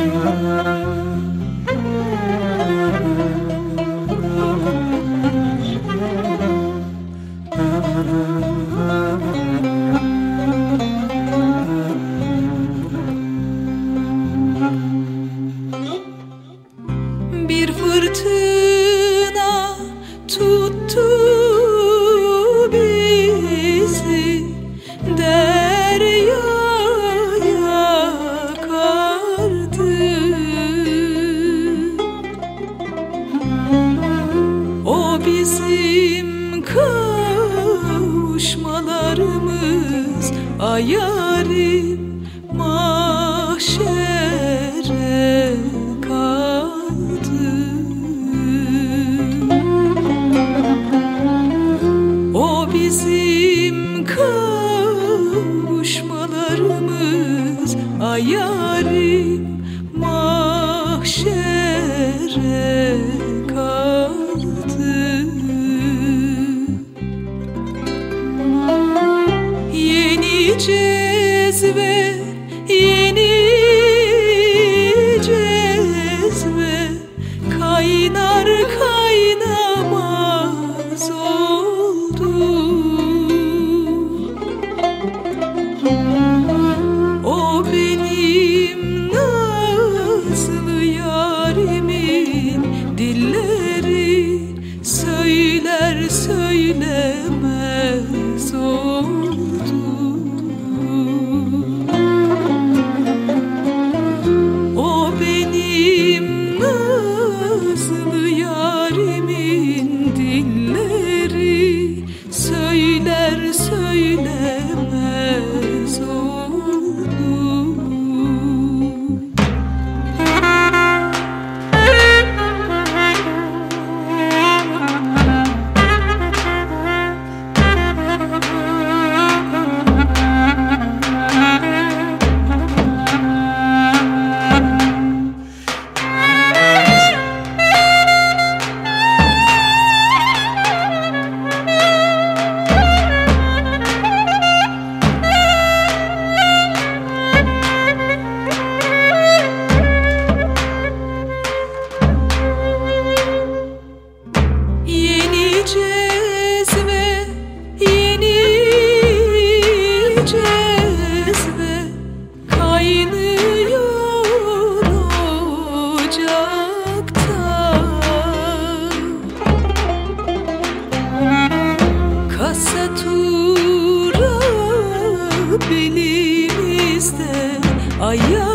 Bir bizim kavuşmalarımız ayarim mahşere kaldı. O bizim cezve, yeni cezve. Kaynar kaynamaz oldu. O benim nazlı yarimin dilleri Söyler söylemez oldu cezve kaynıyor ocakta. Kasatura belimizde ayarim